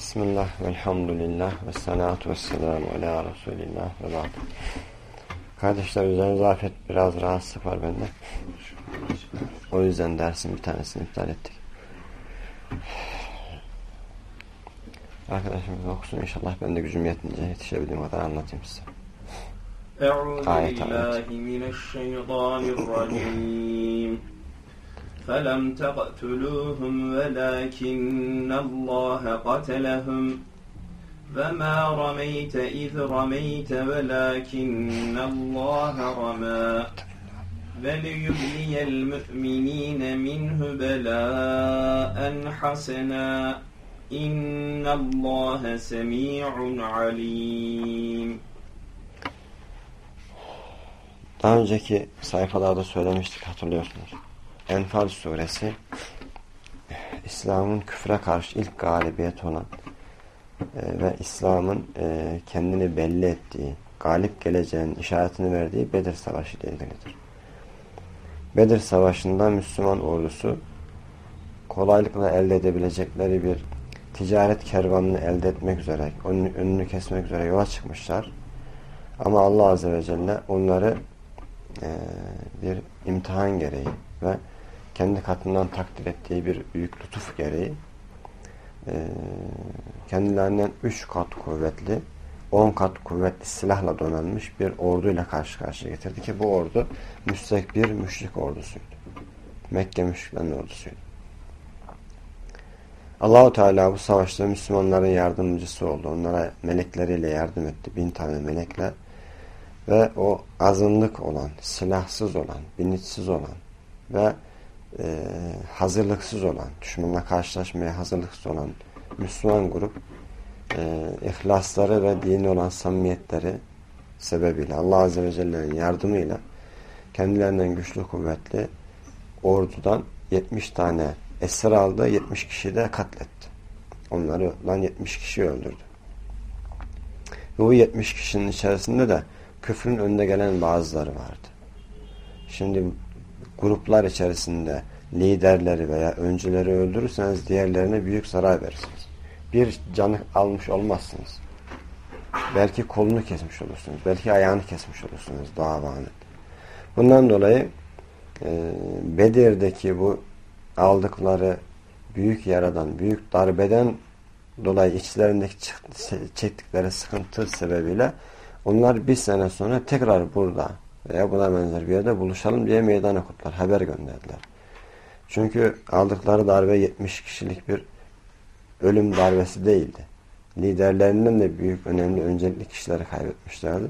Bismillah, velhamdülillah, ve salatu ve selamu ala Resulillah ve ba'd. Kardeşler üzerine afet biraz rahatsızlık var bende. O yüzden dersin bir tanesini iptal ettik. Arkadaşımız okusun inşallah ben de gücüm yetince yetişebildiğim kadar anlatayım size. Ayet ayet. فلم تقتلوهم ولكن الله قتلهم فما رميت إذ رميت ولكن الله رمى وليبلي المؤمنين منه بلاء حسنا إن الله سميع عليم Daha önceki sayfalarda söylemiştik hatırlıyorsunuz. Enfal suresi İslam'ın küfre karşı ilk galibiyet olan e, ve İslam'ın e, kendini belli ettiği, galip geleceğinin işaretini verdiği Bedir Savaşı ile ilgilidir. Bedir Savaşı'nda Müslüman ordusu kolaylıkla elde edebilecekleri bir ticaret kervanını elde etmek üzere, onun önünü kesmek üzere yola çıkmışlar. Ama Allah Azze ve Celle onları e, bir imtihan gereği ve kendi katından takdir ettiği bir büyük lütuf gereği e, kendilerinden üç kat kuvvetli, on kat kuvvetli silahla donanmış bir orduyla karşı karşıya getirdi ki bu ordu müstekbir müşrik ordusuydu. Mekke müşriklerin ordusuydu. Allahu Teala bu savaşta Müslümanların yardımcısı oldu. Onlara melekleriyle yardım etti. Bin tane melekle ve o azınlık olan, silahsız olan, binitsiz olan ve e, hazırlıksız olan, düşmanla karşılaşmaya hazırlıksız olan Müslüman grup e, ihlasları ve dini olan samimiyetleri sebebiyle Allah Azze ve Celle'nin yardımıyla kendilerinden güçlü kuvvetli ordudan 70 tane esir aldı, 70 kişi de katletti. Onları lan 70 kişi öldürdü. Ve bu 70 kişinin içerisinde de küfrün önde gelen bazıları vardı. Şimdi gruplar içerisinde liderleri veya öncüleri öldürürseniz diğerlerine büyük zarar verirsiniz. Bir canı almış olmazsınız. Belki kolunu kesmiş olursunuz. Belki ayağını kesmiş olursunuz davanın. Bundan dolayı e, Bedir'deki bu aldıkları büyük yaradan, büyük darbeden dolayı içlerindeki çektikleri sıkıntı sebebiyle onlar bir sene sonra tekrar burada veya buna benzer bir yerde buluşalım diye meydan okuttular. Haber gönderdiler. Çünkü aldıkları darbe 70 kişilik bir ölüm darbesi değildi. Liderlerinden de büyük önemli öncelikli kişileri kaybetmişlerdi.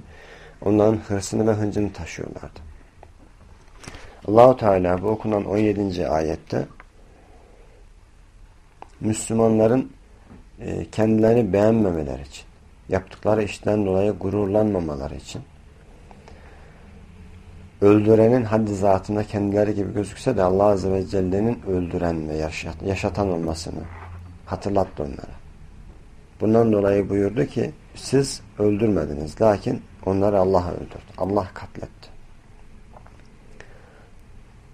Onların hırsını ve hıncını taşıyorlardı. Allahu Teala bu okunan 17. ayette Müslümanların e, kendilerini beğenmemeleri için, yaptıkları işten dolayı gururlanmamaları için öldürenin haddi zatında kendileri gibi gözükse de Allah Azze ve Celle'nin öldüren ve yaşat, yaşatan olmasını hatırlattı onlara. Bundan dolayı buyurdu ki siz öldürmediniz. Lakin onları Allah öldürdü. Allah katletti.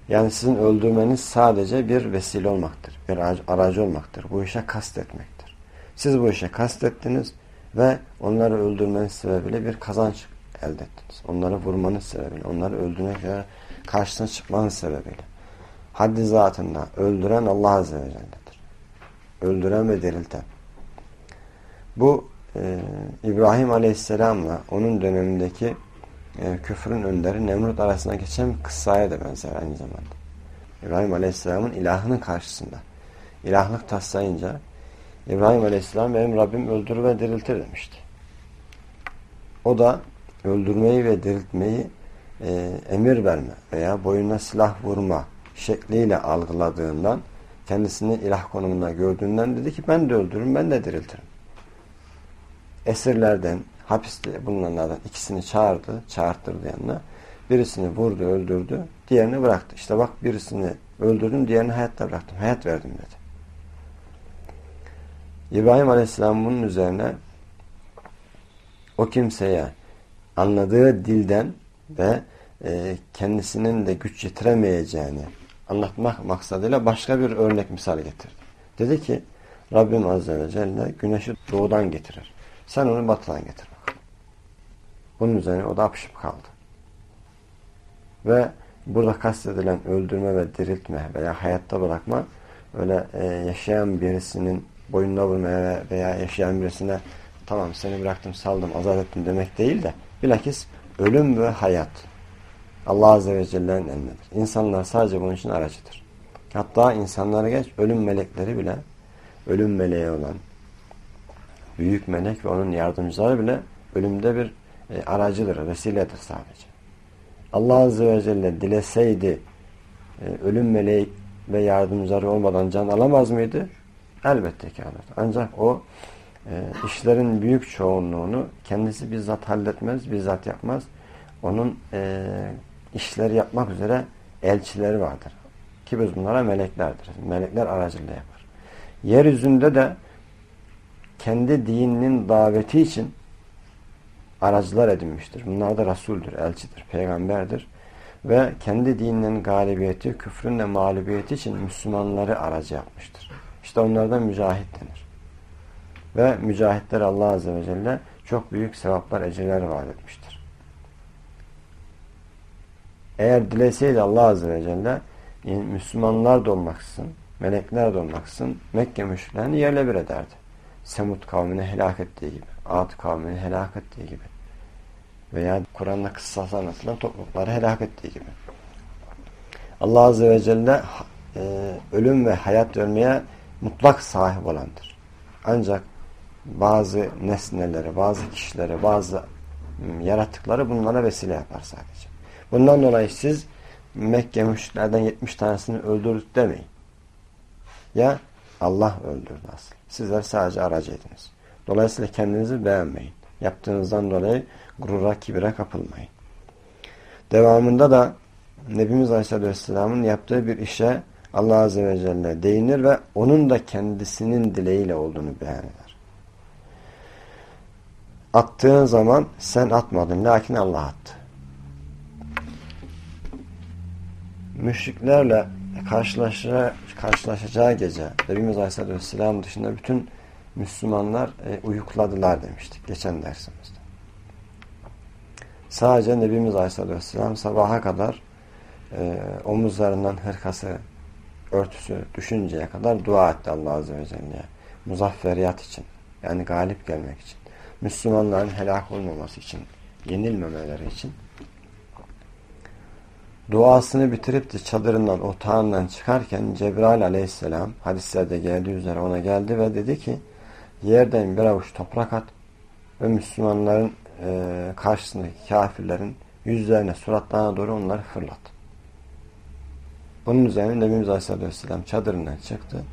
Yani sizin öldürmeniz sadece bir vesile olmaktır. Bir aracı olmaktır. Bu işe kastetmektir. Siz bu işe kastettiniz ve onları öldürmeniz sebebiyle bir kazanç elde ettiniz. Onları vurmanız sebebiyle, onları öldürmek veya karşısına çıkmanız sebebiyle. Haddi zatında öldüren Allah Azze ve Celle'dir. Öldüren ve dirilten. Bu e, İbrahim Aleyhisselam'la onun dönemindeki e, küfrün önderi Nemrut arasında geçen kıssaya da benzer aynı zamanda. İbrahim Aleyhisselam'ın ilahının karşısında. İlahlık taslayınca İbrahim Aleyhisselam benim Rabbim öldür ve diriltir demişti. O da öldürmeyi ve diriltmeyi e, emir verme veya boyuna silah vurma şekliyle algıladığından kendisini ilah konumunda gördüğünden dedi ki ben de öldürürüm ben de diriltirim. Esirlerden hapiste bulunanlardan ikisini çağırdı, çağırttırdı yanına. Birisini vurdu, öldürdü, diğerini bıraktı. İşte bak birisini öldürdüm, diğerini hayatta bıraktım. Hayat verdim dedi. İbrahim Aleyhisselam bunun üzerine o kimseye anladığı dilden ve e, kendisinin de güç yetiremeyeceğini anlatmak maksadıyla başka bir örnek misal getirdi. Dedi ki Rabbim Azze ve Celle güneşi doğudan getirir. Sen onu batıdan getir. Bunun üzerine o da apışıp kaldı. Ve burada kastedilen öldürme ve diriltme veya hayatta bırakma öyle e, yaşayan birisinin boynuna vurmaya veya yaşayan birisine tamam seni bıraktım saldım azat ettim demek değil de bilakis ölüm ve hayat Allah Azze ve Celle'nin elindedir. İnsanlar sadece bunun için aracıdır. Hatta insanlara geç ölüm melekleri bile ölüm meleği olan büyük melek ve onun yardımcıları bile ölümde bir e, aracıdır, vesiledir sadece. Allah Azze ve Celle dileseydi e, ölüm meleği ve yardımcıları olmadan can alamaz mıydı? Elbette ki alır. Ancak o e, işlerin büyük çoğunluğunu kendisi bizzat halletmez, bizzat yapmaz. Onun e, işleri yapmak üzere elçileri vardır. Ki biz bunlara meleklerdir. Melekler aracılığı yapar. Yeryüzünde de kendi dininin daveti için aracılar edinmiştir. Bunlar da Resul'dür, elçidir, peygamberdir. Ve kendi dininin galibiyeti, küfrün de mağlubiyeti için Müslümanları aracı yapmıştır. İşte onlardan mücahit denir. Ve mücahitler Allah Azze ve Celle çok büyük sevaplar, ecirler vaat etmiştir. Eğer dileseydi Allah Azze ve Celle Müslümanlar da olmaksızın, melekler de olmaksızın Mekke müşriklerini yerle bir ederdi. Semud kavmini helak ettiği gibi, Ad kavmini helak ettiği gibi veya Kur'an'da kıssası anlatılan toplulukları helak ettiği gibi. Allah Azze ve Celle e, ölüm ve hayat vermeye mutlak sahip olandır. Ancak bazı nesneleri, bazı kişileri, bazı yaratıkları bunlara vesile yapar sadece. Bundan dolayı siz Mekke müşriklerden 70 tanesini öldürdük demeyin. Ya Allah öldürdü asıl. Sizler sadece aracıydınız. Dolayısıyla kendinizi beğenmeyin. Yaptığınızdan dolayı gurura, kibire kapılmayın. Devamında da Nebimiz Aleyhisselatü Vesselam'ın yaptığı bir işe Allah Azze ve Celle değinir ve onun da kendisinin dileğiyle olduğunu eder. Attığın zaman sen atmadın lakin Allah attı. Müşriklerle karşılaşacağı, gece Nebimiz Aleyhisselatü Vesselam dışında bütün Müslümanlar e, uyukladılar demiştik geçen dersimizde. Sadece Nebimiz Aleyhisselatü Vesselam sabaha kadar e, omuzlarından hırkası, örtüsü düşünceye kadar dua etti Allah Azze ve Celle'ye. Muzafferiyat için, yani galip gelmek için, Müslümanların helak olmaması için, yenilmemeleri için duasını bitirip de çadırından, otağından çıkarken Cebrail aleyhisselam hadislerde geldiği üzere ona geldi ve dedi ki yerden bir avuç toprak at ve Müslümanların e, karşısındaki kafirlerin yüzlerine, suratlarına doğru onları fırlat. Bunun üzerine Nebimiz Aleyhisselatü Vesselam çadırından çıktı.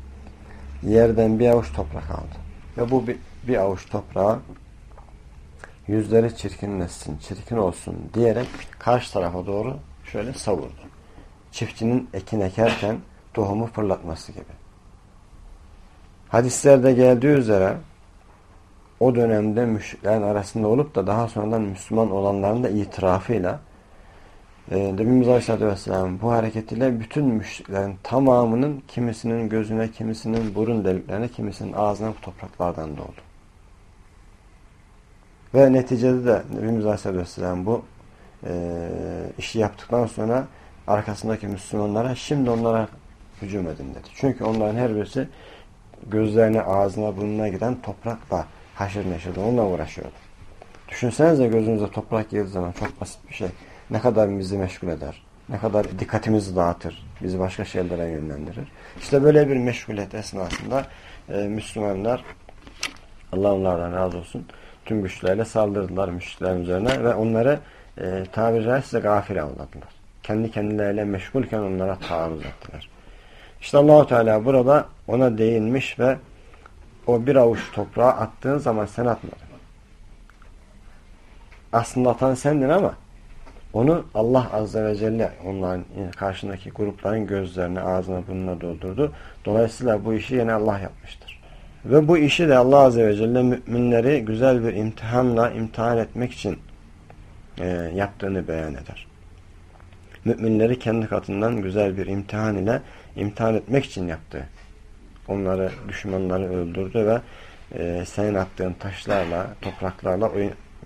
Yerden bir avuç toprak aldı. Ve bu bir, bir avuç toprağı yüzleri çirkinleşsin, çirkin olsun diyerek karşı tarafa doğru şöyle savurdu. Çiftçinin ekin ekerken tohumu fırlatması gibi. Hadislerde geldiği üzere o dönemde müşriklerin arasında olup da daha sonradan Müslüman olanların da itirafıyla e, Nebimiz Aleyhisselatü Vesselam bu hareketiyle bütün müşriklerin tamamının kimisinin gözüne, kimisinin burun deliklerine, kimisinin ağzına bu topraklardan doldu. Ve neticede de Nebimiz Aleyhisselatü Vesselam bu e, işi yaptıktan sonra arkasındaki Müslümanlara şimdi onlara hücum edin dedi. Çünkü onların her birisi gözlerine, ağzına, burnuna giden toprakla haşır neşirdi. Onunla uğraşıyordu. Düşünsenize gözünüze toprak girdiği zaman çok basit bir şey. Ne kadar bizi meşgul eder. Ne kadar dikkatimizi dağıtır. Bizi başka şeylere yönlendirir. İşte böyle bir meşguliyet esnasında e, Müslümanlar Allah onlardan razı olsun tüm güçlerle saldırdılar müşriklerin üzerine ve onları e, tabiri caizse gafil avladılar. Kendi kendileriyle meşgulken onlara taarruz ettiler. İşte Allahu Teala burada ona değinmiş ve o bir avuç toprağı attığın zaman sen atmadın. Aslında atan sendin ama onu Allah Azze ve Celle onların karşındaki grupların gözlerine, ağzına, burnuna doldurdu. Dolayısıyla bu işi yine Allah yapmıştır. Ve bu işi de Allah Azze ve Celle müminleri güzel bir imtihanla imtihan etmek için e, yaptığını beyan eder. Müminleri kendi katından güzel bir imtihan ile imtihan etmek için yaptı. onları düşmanları öldürdü ve e, senin attığın taşlarla, topraklarla o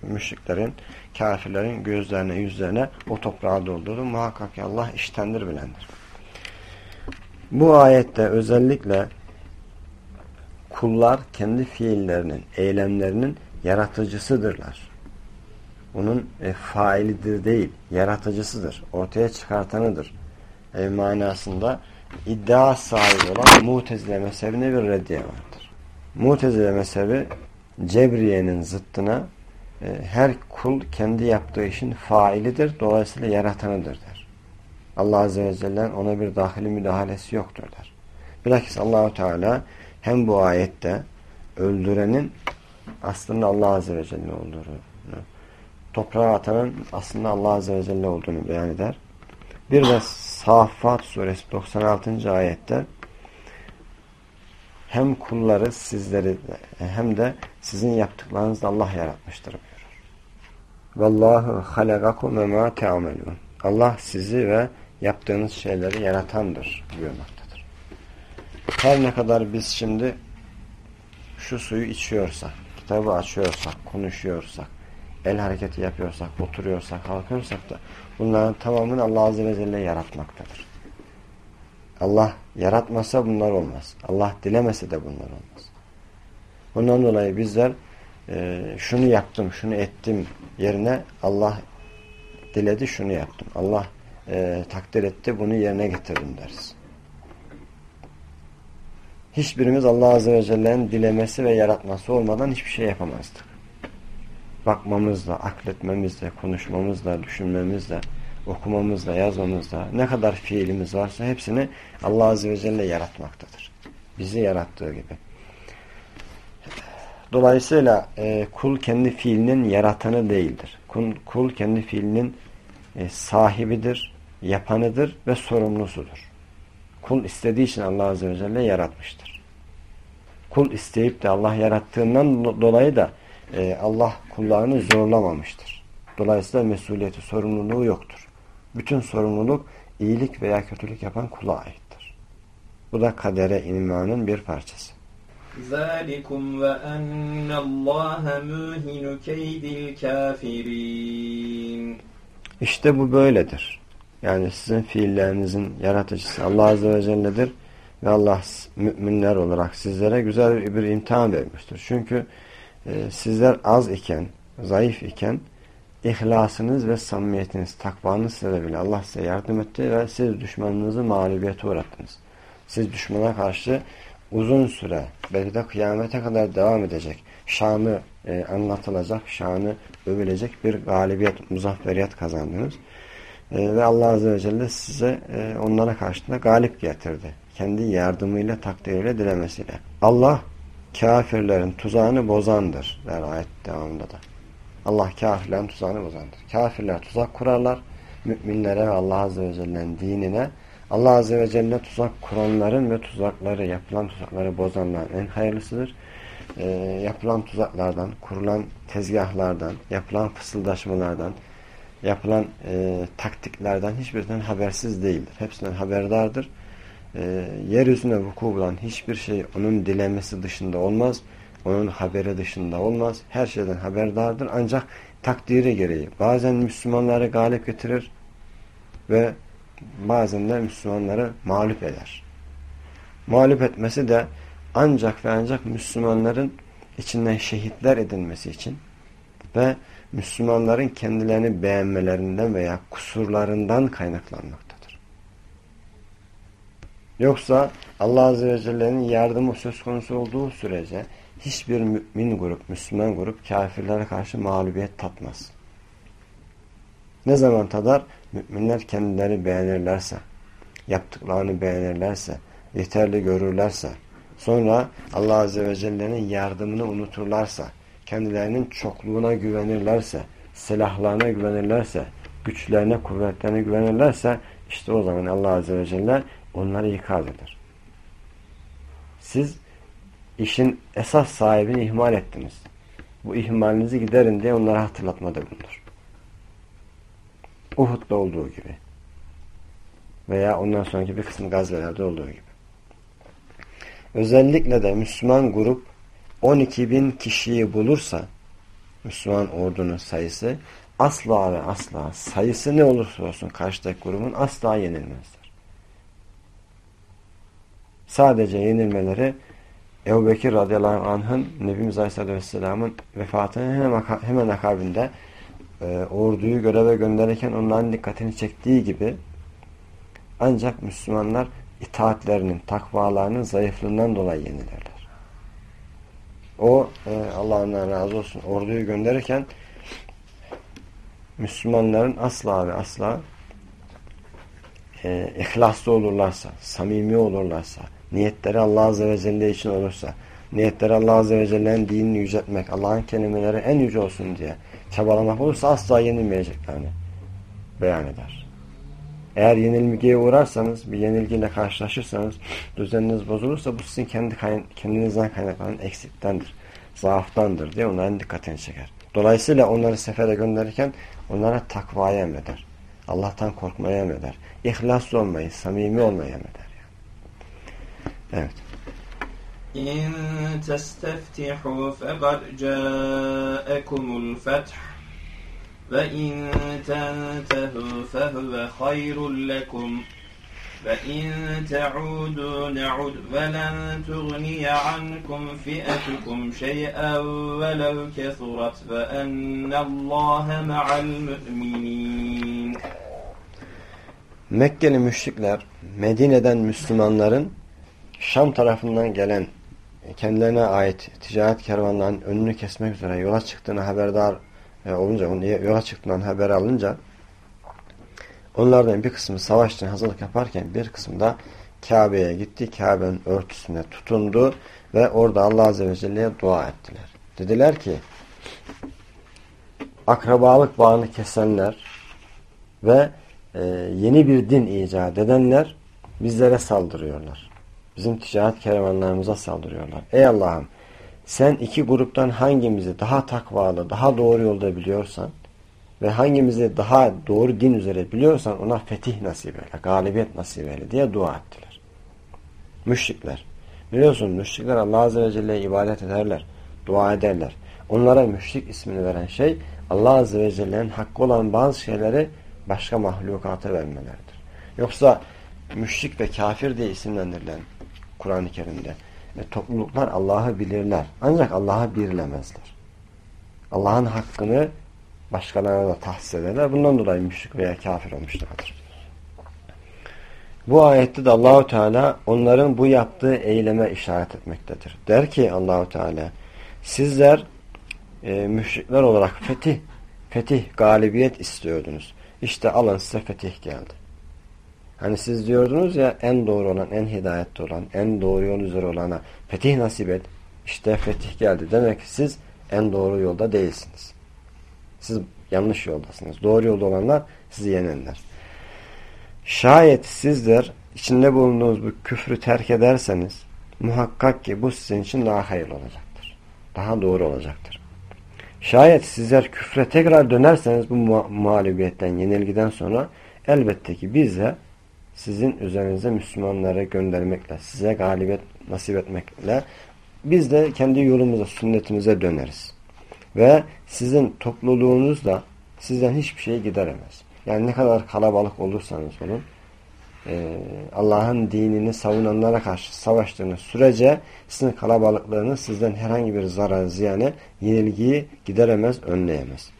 müşriklerin, kafirlerin gözlerine, yüzlerine o toprağı doldurdu. Muhakkak ki Allah iştendir bilendir. Bu ayette özellikle kullar kendi fiillerinin, eylemlerinin yaratıcısıdırlar. Bunun e, failidir değil, yaratıcısıdır. Ortaya çıkartanıdır. E, manasında iddia sahibi olan Mutezile mezhebine bir reddiye vardır. Mutezile mezhebi Cebriye'nin zıttına e, her kul kendi yaptığı işin failidir. Dolayısıyla yaratanıdır der. Allah Azze ve Celle'nin ona bir dahili müdahalesi yoktur der. Bilakis Allahu Teala hem bu ayette öldürenin aslında Allah Azze ve Celle olduğunu, toprağa atanın aslında Allah Azze ve Celle olduğunu beyan eder. Bir de Saffat suresi 96. ayette hem kulları sizleri hem de sizin yaptıklarınızı Allah yaratmıştır buyurur. Vallahu halagakum ve ma. Allah sizi ve yaptığınız şeyleri yaratandır buyurmaktadır. Her ne kadar biz şimdi şu suyu içiyorsak, kitabı açıyorsak, konuşuyorsak, el hareketi yapıyorsak, oturuyorsak, kalkıyorsak da bunların tamamını Allah Azze ve Celle yaratmaktadır. Allah yaratmasa bunlar olmaz. Allah dilemese de bunlar olmaz. Bundan dolayı bizler e, şunu yaptım, şunu ettim yerine Allah diledi şunu yaptım. Allah e, takdir etti bunu yerine getirdim deriz. Hiçbirimiz Allah Azze ve Celle'nin dilemesi ve yaratması olmadan hiçbir şey yapamazdık. Bakmamızla, akletmemizle, konuşmamızla, düşünmemizle, okumamızla, yazmamızla ne kadar fiilimiz varsa hepsini Allah Azze ve Celle yaratmaktadır. Bizi yarattığı gibi. Dolayısıyla e, kul kendi fiilinin yaratanı değildir. Kul, kul kendi fiilinin e, sahibidir, yapanıdır ve sorumlusudur. Kul istediği için Allah Azze ve Celle yaratmıştır. Kul isteyip de Allah yarattığından dolayı da e, Allah kullarını zorlamamıştır. Dolayısıyla mesuliyeti, sorumluluğu yoktur. Bütün sorumluluk iyilik veya kötülük yapan kula aittir. Bu da kadere imanın bir parçası. ذَٰلِكُمْ وَأَنَّ اللّٰهَ مُوهِنُ كَيْدِ الْكَافِرِينَ İşte bu böyledir. Yani sizin fiillerinizin yaratıcısı Allah Azze ve Celle'dir. Ve Allah müminler olarak sizlere güzel bir imtihan vermiştir. Çünkü e, sizler az iken, zayıf iken ihlasınız ve samimiyetiniz, takvanız sebebiyle Allah size yardım etti ve siz düşmanınızı mağlubiyete uğrattınız. Siz düşmana karşı uzun süre, belki de kıyamete kadar devam edecek, şanı e, anlatılacak, şanı övülecek bir galibiyet, muzafferiyet kazandınız. E, ve Allah Azze ve Celle size e, onlara karşısında galip getirdi. Kendi yardımıyla, takdiriyle, dilemesiyle. Allah kafirlerin tuzağını bozandır der ayet devamında da. Allah kafirlerin tuzağını bozandır. Kafirler tuzak kurarlar. Müminlere ve Allah Azze ve Celle'nin dinine Allah Azze ve Celle tuzak kuranların ve tuzakları, yapılan tuzakları bozanların en hayırlısıdır. E, yapılan tuzaklardan, kurulan tezgahlardan, yapılan fısıldaşmalardan, yapılan e, taktiklerden hiçbirinden habersiz değildir. Hepsinden haberdardır. E, yeryüzüne vuku bulan hiçbir şey onun dilemesi dışında olmaz. Onun haberi dışında olmaz. Her şeyden haberdardır. Ancak takdiri gereği bazen Müslümanları galip getirir ve bazen de Müslümanları mağlup eder. Mağlup etmesi de ancak ve ancak Müslümanların içinden şehitler edilmesi için ve Müslümanların kendilerini beğenmelerinden veya kusurlarından kaynaklanmaktadır. Yoksa Allah Azze ve Celle'nin yardımı söz konusu olduğu sürece hiçbir mümin grup, Müslüman grup kafirlere karşı mağlubiyet tatmaz. Ne zaman tadar? Müminler kendileri beğenirlerse, yaptıklarını beğenirlerse, yeterli görürlerse, sonra Allah Azze ve Celle'nin yardımını unuturlarsa, kendilerinin çokluğuna güvenirlerse, silahlarına güvenirlerse, güçlerine, kuvvetlerine güvenirlerse, işte o zaman Allah Azze ve Celle onları ikaz eder. Siz işin esas sahibini ihmal ettiniz. Bu ihmalinizi giderin diye onlara hatırlatmada bulunur. Uhud'da olduğu gibi. Veya ondan sonraki bir kısım gazvelerde olduğu gibi. özellikle de Müslüman grup 12 bin kişiyi bulursa Müslüman ordunun sayısı asla ve asla sayısı ne olursa olsun karşıdaki grubun asla yenilmezler. Sadece yenilmeleri Ebu Bekir radıyallahu anh'ın Nebimiz Aleyhisselatü Vesselam'ın vefatının hemen, hemen akabinde e, orduyu göreve gönderirken onların dikkatini çektiği gibi ancak Müslümanlar itaatlerinin, takvalarının zayıflığından dolayı yenilirler. O e, Allah'ından razı olsun orduyu gönderirken Müslümanların asla ve asla e, ihlaslı olurlarsa, samimi olurlarsa, niyetleri Allah Azze ve Celle için olursa, niyetleri Allah Azze ve Celle'nin dinini yüceltmek, Allah'ın kelimeleri en yüce olsun diye çabalamak olursa asla yenilmeyeceklerini beyan eder. Eğer yenilgiye uğrarsanız, bir yenilgiyle karşılaşırsanız, düzeniniz bozulursa bu sizin kendi kendinizden kaynaklanan eksiktendir, zaaftandır diye onların dikkatini çeker. Dolayısıyla onları sefere gönderirken onlara takvaya emreder. Allah'tan korkmaya emreder. İhlaslı olmayı, samimi olmayı emreder. Yani. Evet. İn testeftihu fekad câekumul feth ve in tentehu fehuve hayrun lekum فإن تعودوا نعد ولن تغني عنكم فئتكم شيئا ولو كثرت فأن الله مع المؤمنين Mekkeli müşrikler Medine'den Müslümanların Şam tarafından gelen kendilerine ait ticaret kervanlarının önünü kesmek üzere yola çıktığını haberdar e, olunca, yola çıktığından haber alınca Onlardan bir kısmı savaş için hazırlık yaparken bir kısmı da Kabe'ye gitti. Kabe'nin örtüsüne tutundu ve orada Allah Azze ve Celle'ye dua ettiler. Dediler ki akrabalık bağını kesenler ve e, yeni bir din icat edenler bizlere saldırıyorlar. Bizim ticaret kervanlarımıza saldırıyorlar. Ey Allah'ım sen iki gruptan hangimizi daha takvalı, daha doğru yolda biliyorsan ve hangimizi daha doğru din üzere biliyorsan ona fetih nasip eyle, galibiyet nasip eyle diye dua ettiler. Müşrikler. Biliyorsun müşrikler Allah Azze ve Celle'ye ibadet ederler, dua ederler. Onlara müşrik ismini veren şey Allah Azze ve Celle'nin hakkı olan bazı şeyleri başka mahlukata vermeleridir. Yoksa müşrik ve kafir diye isimlendirilen Kur'an-ı Kerim'de ve topluluklar Allah'ı bilirler. Ancak Allah'ı birlemezler. Allah'ın hakkını başkalarına da tahsis ederler. Bundan dolayı müşrik veya kafir olmuşlardır. Bu ayette de Allahu Teala onların bu yaptığı eyleme işaret etmektedir. Der ki Allahu Teala sizler e, müşrikler olarak fetih, fetih, galibiyet istiyordunuz. İşte alın size fetih geldi. Hani siz diyordunuz ya en doğru olan, en hidayette olan, en doğru yol üzere olana fetih nasip et. İşte fetih geldi. Demek ki siz en doğru yolda değilsiniz. Siz yanlış yoldasınız. Doğru yolda olanlar sizi yenenler. Şayet sizler içinde bulunduğunuz bu küfrü terk ederseniz muhakkak ki bu sizin için daha hayırlı olacaktır. Daha doğru olacaktır. Şayet sizler küfre tekrar dönerseniz bu mağlubiyetten, yenilgiden sonra elbette ki biz de sizin üzerinize Müslümanlara göndermekle, size galibiyet nasip etmekle biz de kendi yolumuza, sünnetimize döneriz. Ve sizin topluluğunuz da sizden hiçbir şey gideremez. Yani ne kadar kalabalık olursanız olun e, Allah'ın dinini savunanlara karşı savaştığınız sürece sizin kalabalıklığınız sizden herhangi bir zarar, ziyanı, yenilgiyi gideremez, önleyemez.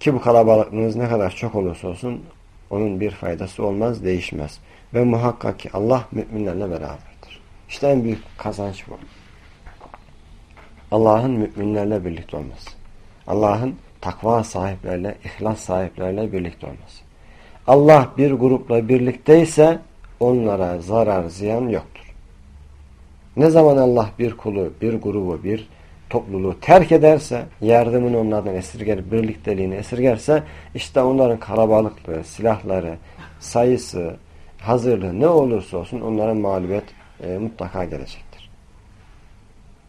Ki bu kalabalıklığınız ne kadar çok olursa olsun onun bir faydası olmaz, değişmez. Ve muhakkak ki Allah müminlerle beraberdir. İşte en büyük kazanç bu. Allah'ın müminlerle birlikte olması. Allah'ın takva sahiplerle, ihlas sahiplerle birlikte olması. Allah bir grupla birlikteyse onlara zarar, ziyan yoktur. Ne zaman Allah bir kulu, bir grubu, bir topluluğu terk ederse, yardımını onlardan esirger, birlikteliğini esirgerse, işte onların kalabalıklığı, silahları, sayısı, hazırlığı ne olursa olsun onların mağlubiyet e, mutlaka gelecektir.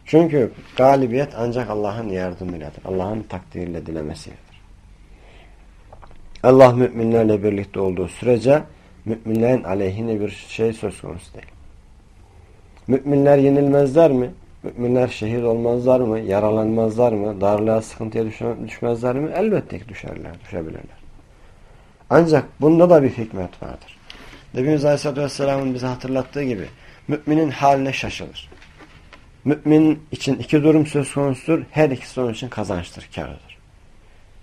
Çünkü galibiyet ancak Allah'ın yardımıyladır. Allah'ın takdiriyle dilemesidir. Allah müminlerle birlikte olduğu sürece müminlerin aleyhine bir şey söz konusu değil. Müminler yenilmezler mi? Müminler şehit olmazlar mı? Yaralanmazlar mı? Darlığa, sıkıntıya düşmezler mi? Elbette ki düşerler, düşebilirler. Ancak bunda da bir hikmet vardır. Nebimiz Aleyhisselatü Vesselam'ın bize hatırlattığı gibi müminin haline şaşılır. Mümin için iki durum söz konusudur. Her ikisi onun için kazançtır, karıdır.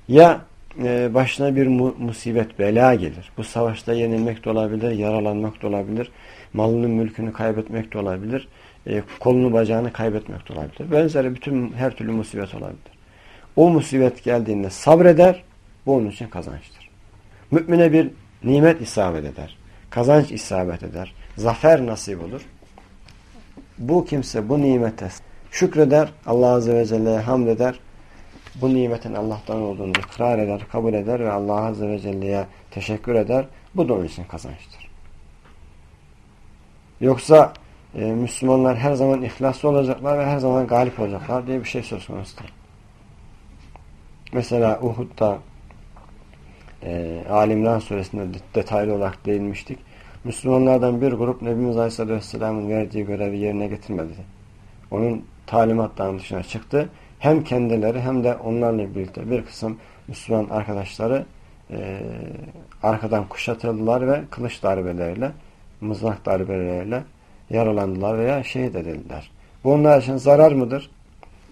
Ya e, başına bir mu musibet, bela gelir. Bu savaşta yenilmek de olabilir, yaralanmak da olabilir. Malını, mülkünü kaybetmek de olabilir. E, kolunu, bacağını kaybetmek de olabilir. Benzeri bütün her türlü musibet olabilir. O musibet geldiğinde sabreder, bu onun için kazançtır. Mümine bir nimet isabet eder. Kazanç isabet eder. Zafer nasip olur. Bu kimse bu nimete şükreder. Allah Azze ve Celle'ye hamd eder. Bu nimetin Allah'tan olduğunu ikrar eder, kabul eder ve Allah Azze ve Celle'ye teşekkür eder. Bu da onun için kazançtır. Yoksa e, Müslümanlar her zaman ihlaslı olacaklar ve her zaman galip olacaklar diye bir şey söz konusu değil. Mesela Uhud'da e, Alimran suresinde detaylı olarak değinmiştik. Müslümanlardan bir grup Nebimiz Aleyhisselatü Vesselam'ın verdiği görevi yerine getirmedi. Onun talimatlarının dışına çıktı. Hem kendileri hem de onlarla birlikte bir kısım Müslüman arkadaşları e, arkadan kuşatıldılar ve kılıç darbeleriyle, mızrak darbeleriyle yaralandılar veya şehit edildiler. Bu onlar için zarar mıdır?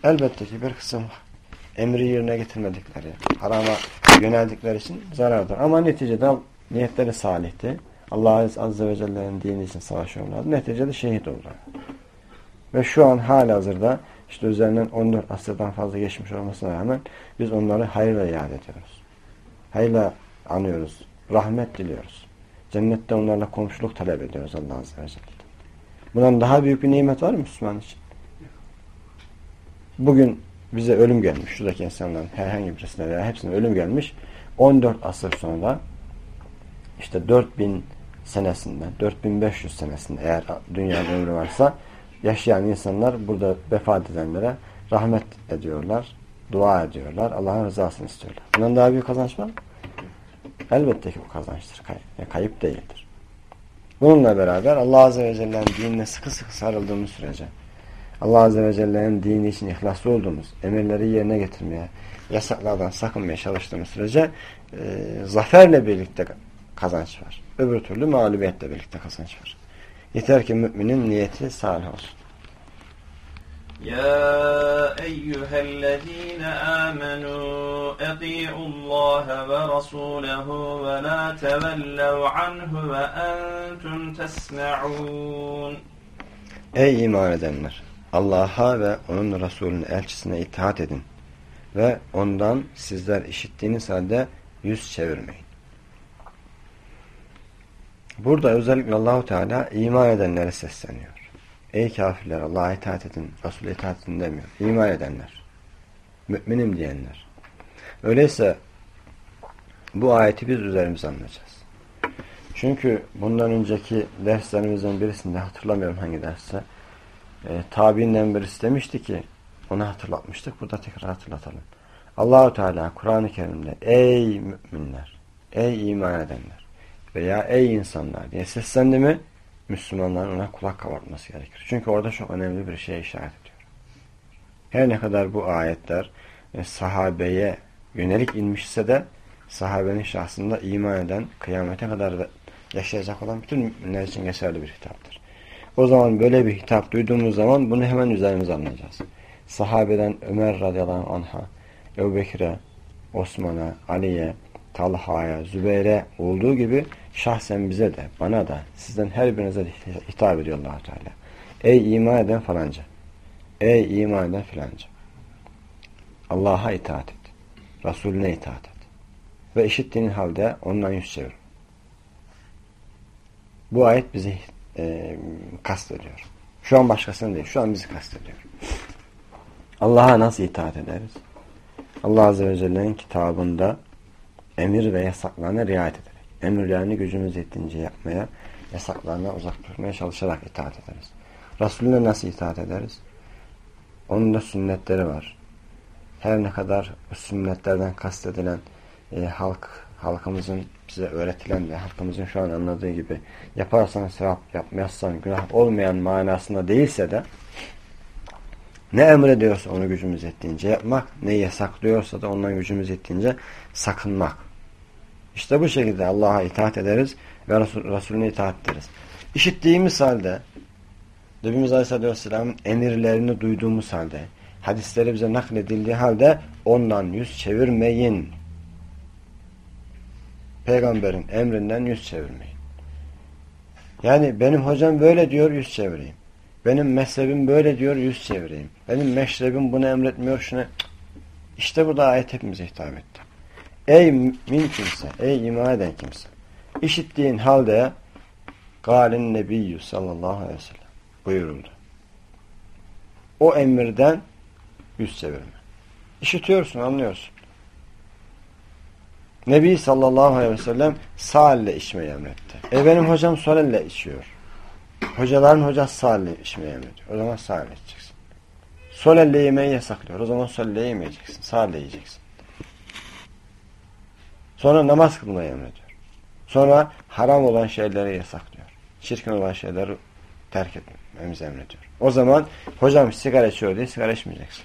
Elbette ki bir kısım emri yerine getirmedikleri, harama yöneldikleri için zarardır. Ama neticede niyetleri salihti. Allah Azze ve Celle'nin dini için savaşıyorlar. Neticede şehit oldular. Ve şu an hala hazırda işte üzerinden 14 asırdan fazla geçmiş olmasına rağmen biz onları hayırla yad ediyoruz. Hayırla anıyoruz. Rahmet diliyoruz. Cennette onlarla komşuluk talep ediyoruz Allah Azze ve Celle. Bundan daha büyük bir nimet var mı Müslüman için? Bugün bize ölüm gelmiş. Şuradaki insanların herhangi birisine veya hepsine ölüm gelmiş. 14 asır sonra işte 4000 senesinde, 4500 senesinde eğer dünyanın ömrü varsa yaşayan insanlar burada vefat edenlere rahmet ediyorlar, dua ediyorlar, Allah'ın rızasını istiyorlar. Bundan daha büyük kazanç var mı? Elbette ki bu kazançtır. Yani kayıp değildir. Bununla beraber Allah Azze ve Celle'nin dinine sıkı sıkı sarıldığımız sürece Allah Azze ve Celle'nin dini için ihlaslı olduğumuz, emirleri yerine getirmeye, yasaklardan sakınmaya çalıştığımız sürece e, zaferle birlikte kazanç var. Öbür türlü mağlubiyetle birlikte kazanç var. Yeter ki müminin niyeti salih olsun. يا أيها الذين آمنوا أطيعوا الله ورسوله ولا تولوا عنه وأنتم تسمعون Ey iman edenler! Allah'a ve onun Resulünün elçisine itaat edin ve ondan sizler işittiğiniz halde yüz çevirmeyin. Burada özellikle Allahu Teala iman edenlere sesleniyor. Ey kafirler Allah'a itaat edin, Resul'e itaat edin demiyor. İman edenler. Müminim diyenler. Öyleyse bu ayeti biz üzerimize anlayacağız. Çünkü bundan önceki derslerimizden birisinde hatırlamıyorum hangi derste e, tabiinden birisi demişti ki onu hatırlatmıştık. Burada tekrar hatırlatalım. Allahu Teala Kur'an-ı Kerim'de ey müminler, ey iman edenler veya ey insanlar diye seslendi mi Müslümanların ona kulak kabartması gerekir. Çünkü orada çok önemli bir şeye işaret ediyor. Her ne kadar bu ayetler e, sahabeye yönelik inmişse de sahabenin şahsında iman eden, kıyamete kadar yaşayacak olan bütün müminler için geçerli bir hitaptır. O zaman böyle bir hitap duyduğumuz zaman bunu hemen üzerimize anlayacağız. Sahabeden Ömer radıyallahu anh'a, Ebu Bekir'e, Osman'a, Ali'ye, Talha'ya, Zübeyir'e olduğu gibi şahsen bize de, bana da, sizden her birinize de hitap ediyor allah Teala. Ey iman eden falanca. Ey iman eden filanca. Allah'a itaat et. Resulüne itaat et. Ve işittiğin halde ondan yüz çevir. Bu ayet bizi e, kastediyor. Şu an başkasını değil. Şu an bizi kastediyor. Allah'a nasıl itaat ederiz? Allah Azze ve Celle'nin kitabında emir ve yasaklarına riayet ederek, emirlerini gücümüz yettiğince yapmaya, yasaklarına uzak durmaya çalışarak itaat ederiz. Resulüne nasıl itaat ederiz? Onun da sünnetleri var. Her ne kadar bu sünnetlerden kastedilen e, halk halkımızın bize öğretilen ve halkımızın şu an anladığı gibi yaparsan sevap yapmazsan günah olmayan manasında değilse de ne emrediyorsa onu gücümüz yettiğince yapmak, ne yasaklıyorsa da ondan gücümüz yettiğince sakınmak. İşte bu şekilde Allah'a itaat ederiz ve Resul, Resulüne itaat ederiz. İşittiğimiz halde Nebimiz Aleyhisselatü Vesselam'ın emirlerini duyduğumuz halde hadisleri bize nakledildiği halde ondan yüz çevirmeyin. Peygamberin emrinden yüz çevirmeyin. Yani benim hocam böyle diyor yüz çevireyim. Benim mezhebim böyle diyor yüz çevireyim. Benim meşrebim bunu emretmiyor şuna. İşte burada ayet hepimize hitap etti. Ey mümin kimse, ey iman eden kimse. İşittiğin halde Galin Nebiyyü sallallahu aleyhi ve sellem buyuruldu. O emirden yüz çevirme. İşitiyorsun, anlıyorsun. Nebi sallallahu aleyhi ve sellem sağ elle içmeyi emretti. E benim hocam sol elle içiyor. Hocaların hocası sağ elle içmeyi emrediyor. O zaman sağ elle içeceksin. Sol elle yemeği yasaklıyor. O zaman sol elle yemeyeceksin. Sağ elle yiyeceksin. Sonra namaz kılmayı emrediyor. Sonra haram olan şeyleri yasaklıyor. Çirkin olan şeyleri terk etmemizi emrediyor. O zaman hocam sigara içiyor diye sigara içmeyeceksin.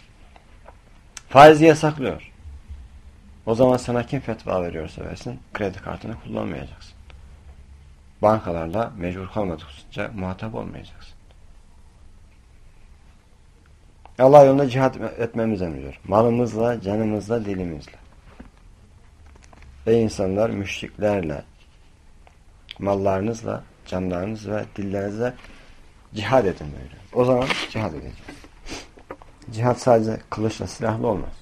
Faizi yasaklıyor. O zaman sana kim fetva veriyorsa versin kredi kartını kullanmayacaksın. Bankalarla mecbur kalmadıkça muhatap olmayacaksın. Allah yolunda cihat etmemiz emrediyor. Malımızla, canımızla, dilimizle. Ey insanlar müşriklerle, mallarınızla, canlarınız ve dillerinizle cihad edin böyle. O zaman cihad edeceğiz. Cihad sadece kılıçla, silahla olmaz.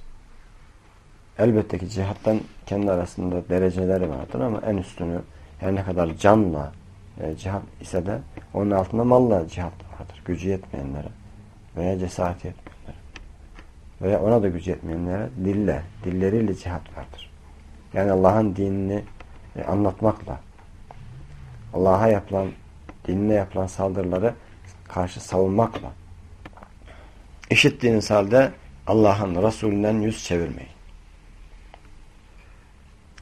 Elbette ki cihattan kendi arasında dereceleri vardır ama en üstünü her ne kadar canla e, cihat ise de onun altında malla cihat vardır. Gücü yetmeyenlere veya cesareti yetmeyenlere veya ona da gücü yetmeyenlere dille, dilleriyle cihat vardır. Yani Allah'ın dinini e, anlatmakla Allah'a yapılan dinine yapılan saldırıları karşı savunmakla işittiğiniz halde Allah'ın Resulünden yüz çevirmeyin.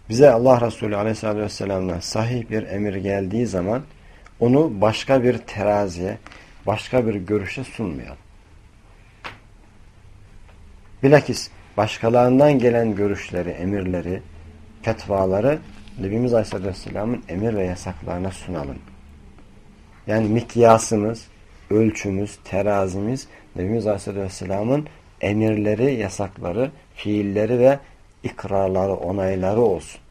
Bize Allah Resulü Aleyhisselatü Vesselam'dan sahih bir emir geldiği zaman onu başka bir teraziye, başka bir görüşe sunmayalım. Bilakis başkalarından gelen görüşleri, emirleri, fetvaları Nebimiz Aleyhisselatü Vesselam'ın emir ve yasaklarına sunalım. Yani mikyasımız, ölçümüz, terazimiz Nebimiz Aleyhisselatü Vesselam'ın emirleri, yasakları, fiilleri ve ikrarları, onayları olsun.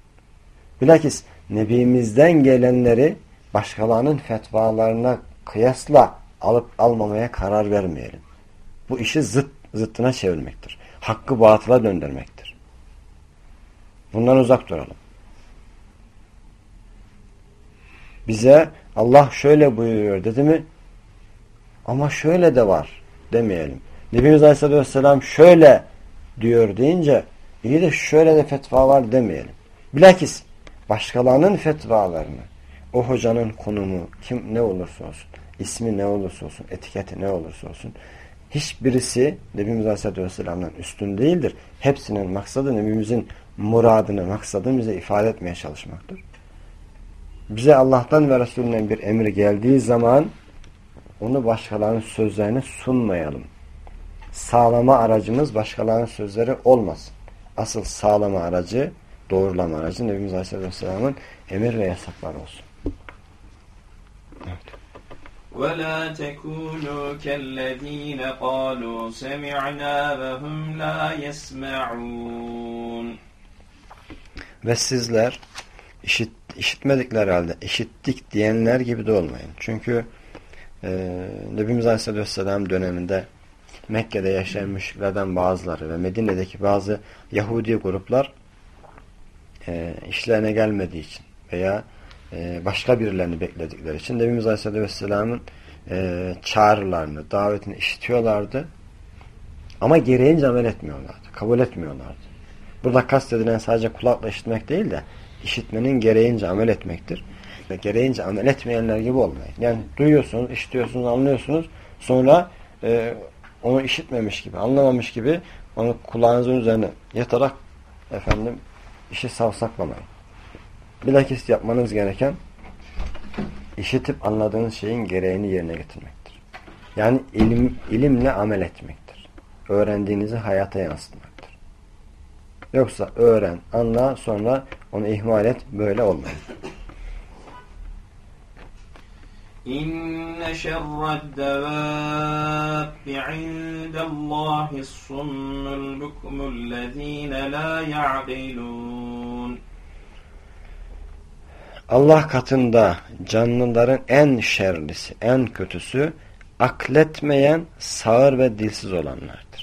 Bilakis Nebimizden gelenleri başkalarının fetvalarına kıyasla alıp almamaya karar vermeyelim. Bu işi zıt, zıttına çevirmektir. Hakkı batıla döndürmektir. Bundan uzak duralım. Bize Allah şöyle buyuruyor dedi mi? Ama şöyle de var demeyelim. Nebimiz Aleyhisselatü Vesselam şöyle diyor deyince iyi de şöyle de fetva var demeyelim. Bilakis başkalarının fetvalarını o hocanın konumu kim ne olursa olsun ismi ne olursa olsun etiketi ne olursa olsun hiçbirisi Nebimiz Aleyhisselatü Vesselam'dan üstün değildir. Hepsinin maksadı Nebimizin muradını, maksadını bize ifade etmeye çalışmaktır. Bize Allah'tan ve Resulünden bir emir geldiği zaman onu başkalarının sözlerini sunmayalım. Sağlama aracımız başkalarının sözleri olmasın. Asıl sağlama aracı, doğrulama aracı Nebimiz Aleyhisselatü Vesselam'ın emir ve yasakları olsun. Evet. ولا تكونوا كالذين قالوا سمعنا وهم لا يسمعون ve sizler işit, işitmedikleri halde işittik diyenler gibi de olmayın. Çünkü e, Nebimiz Aleyhisselatü Vesselam döneminde Mekke'de yaşayan bazıları ve Medine'deki bazı Yahudi gruplar e, işlerine gelmediği için veya e, başka birilerini bekledikleri için Nebimiz Aleyhisselatü Vesselam'ın e, çağrılarını, davetini işitiyorlardı ama gereğince amel etmiyorlardı. Kabul etmiyorlardı. Burada kastedilen sadece kulakla işitmek değil de işitmenin gereğince amel etmektir. Ve gereğince amel etmeyenler gibi olmayın. Yani duyuyorsunuz, işitiyorsunuz, anlıyorsunuz. Sonra e, onu işitmemiş gibi, anlamamış gibi onu kulağınızın üzerine yatarak efendim işi savsaklamayın. Bilakis yapmanız gereken işitip anladığınız şeyin gereğini yerine getirmektir. Yani ilim, ilimle amel etmektir. Öğrendiğinizi hayata yansıtmaktır. Yoksa öğren, anla, sonra onu ihmal et, böyle olmayın. İnne şerre'd-devâbbi indellâhi's-summul bukmullezîne lâ ya'qilûn. Allah katında canlıların en şerlisi, en kötüsü akletmeyen, sağır ve dilsiz olanlardır.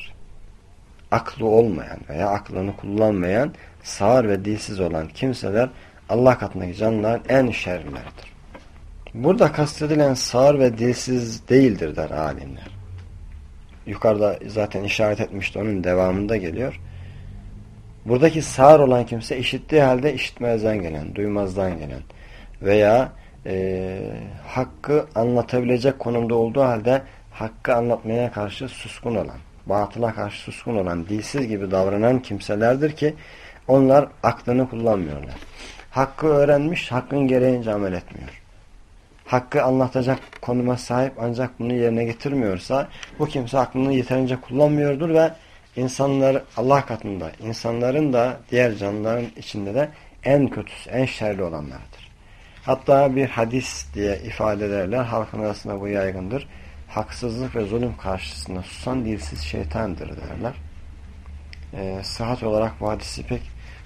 Aklı olmayan veya aklını kullanmayan, sağır ve dilsiz olan kimseler Allah katındaki canlıların en şerlileridir. Burada kastedilen sağır ve dilsiz değildir der alimler. Yukarıda zaten işaret etmişti onun devamında geliyor. Buradaki sağır olan kimse işittiği halde işitmezden gelen, duymazdan gelen veya e, hakkı anlatabilecek konumda olduğu halde hakkı anlatmaya karşı suskun olan, batıla karşı suskun olan, dilsiz gibi davranan kimselerdir ki onlar aklını kullanmıyorlar. Hakkı öğrenmiş, hakkın gereğince amel etmiyor. Hakkı anlatacak konuma sahip ancak bunu yerine getirmiyorsa bu kimse aklını yeterince kullanmıyordur ve insanlar Allah katında, insanların da diğer canlıların içinde de en kötüsü, en şerli olanlardır. Hatta bir hadis diye ifade ederler. Halkın arasında bu yaygındır. Haksızlık ve zulüm karşısında susan dilsiz şeytandır derler. E, sıhhat olarak bu hadisi pek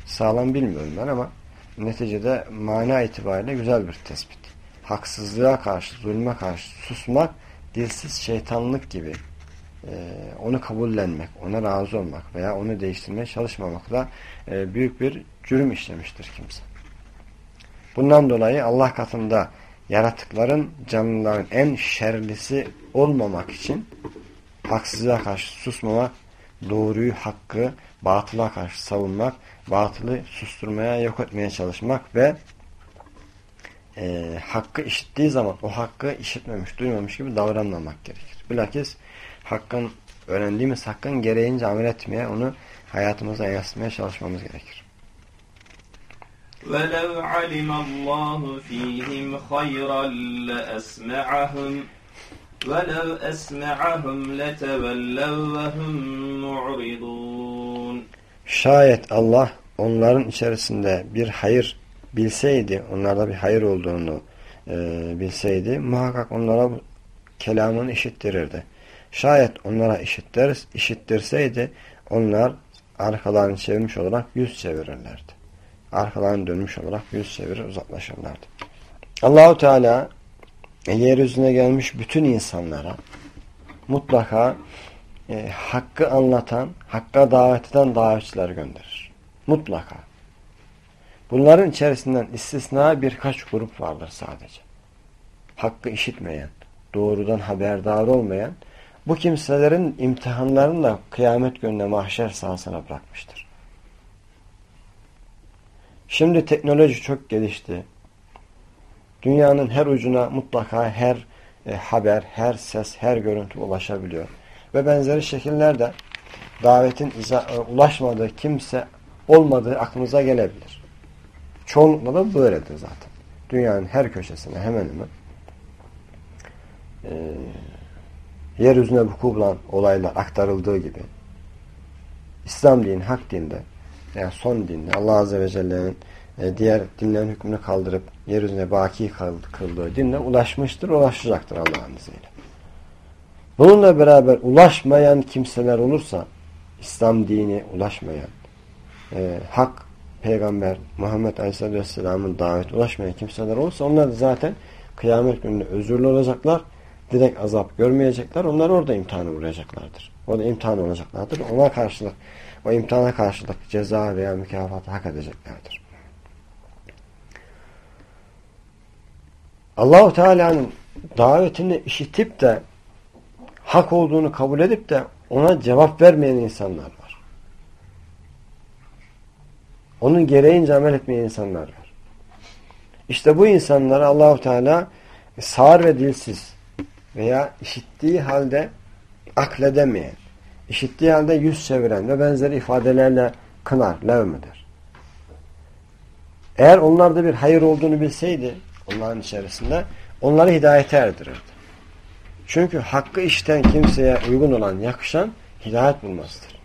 sağlam bilmiyorum ben ama neticede mana itibariyle güzel bir tespit. Haksızlığa karşı, zulme karşı susmak dilsiz şeytanlık gibi e, onu kabullenmek, ona razı olmak veya onu değiştirmeye çalışmamakla e, büyük bir cürüm işlemiştir kimse. Bundan dolayı Allah katında yaratıkların, canlıların en şerlisi olmamak için haksızlığa karşı susmamak, doğruyu, hakkı, batıla karşı savunmak, batılı susturmaya, yok etmeye çalışmak ve e, hakkı işittiği zaman o hakkı işitmemiş, duymamış gibi davranmamak gerekir. Bilakis hakkın, öğrendiğimiz hakkın gereğince amel etmeye, onu hayatımıza yansıtmaya çalışmamız gerekir. وَلَوْ عَلِمَ اللّٰهُ ف۪يهِمْ خَيْرًا لَأَسْمَعَهُمْ وَلَوْ أَسْمَعَهُمْ لَتَوَلَّوْا وَهُمْ مُعْرِضُونَ Şayet Allah onların içerisinde bir hayır bilseydi, onlarda bir hayır olduğunu e, bilseydi, muhakkak onlara bu kelamını işittirirdi. Şayet onlara işittir, işittirseydi, onlar arkalarını çevirmiş olarak yüz çevirirlerdi. Arkalarını dönmüş olarak yüz çevirir, uzaklaşırlardı. Allahu Teala yeryüzüne gelmiş bütün insanlara mutlaka e, hakkı anlatan, hakka davet eden davetçiler gönderir. Mutlaka. Bunların içerisinden istisna birkaç grup vardır sadece. Hakkı işitmeyen, doğrudan haberdar olmayan, bu kimselerin imtihanlarını da kıyamet gününe mahşer sahasına bırakmıştır. Şimdi teknoloji çok gelişti. Dünyanın her ucuna mutlaka her e, haber, her ses, her görüntü ulaşabiliyor. Ve benzeri şekillerde davetin e, ulaşmadığı kimse olmadığı aklınıza gelebilir. Çoğunlukla da böyledir zaten. Dünyanın her köşesine hemen hemen e, yeryüzüne vuku bulan olaylar aktarıldığı gibi İslam dini, hak dinde yani son dinde Allah Azze ve Celle'nin e, diğer dinlerin hükmünü kaldırıp yeryüzüne baki kıldığı dinle ulaşmıştır, ulaşacaktır Allah'ın izniyle. Bununla beraber ulaşmayan kimseler olursa İslam dini ulaşmayan e, hak peygamber Muhammed Aleyhisselatü Vesselam'ın daveti ulaşmayan kimseler olursa onlar da zaten kıyamet gününde özürlü olacaklar. Direkt azap görmeyecekler. Onlar orada imtihanı uğrayacaklardır. Orada imtihan olacaklardır. Ona karşılık, o imtihana karşılık ceza veya mükafatı hak edeceklerdir. Allahu Teala'nın davetini işitip de hak olduğunu kabul edip de ona cevap vermeyen insanlar var. Onun gereğince amel etmeyen insanlar var. İşte bu insanlara Allahu Teala sağır ve dilsiz veya işittiği halde akledemeyen, işittiği halde yüz çeviren ve benzeri ifadelerle kınar, levmeder. Eğer onlarda bir hayır olduğunu bilseydi onların içerisinde onları hidayete erdirirdi. Çünkü hakkı işten kimseye uygun olan, yakışan hidayet bulmasıdır.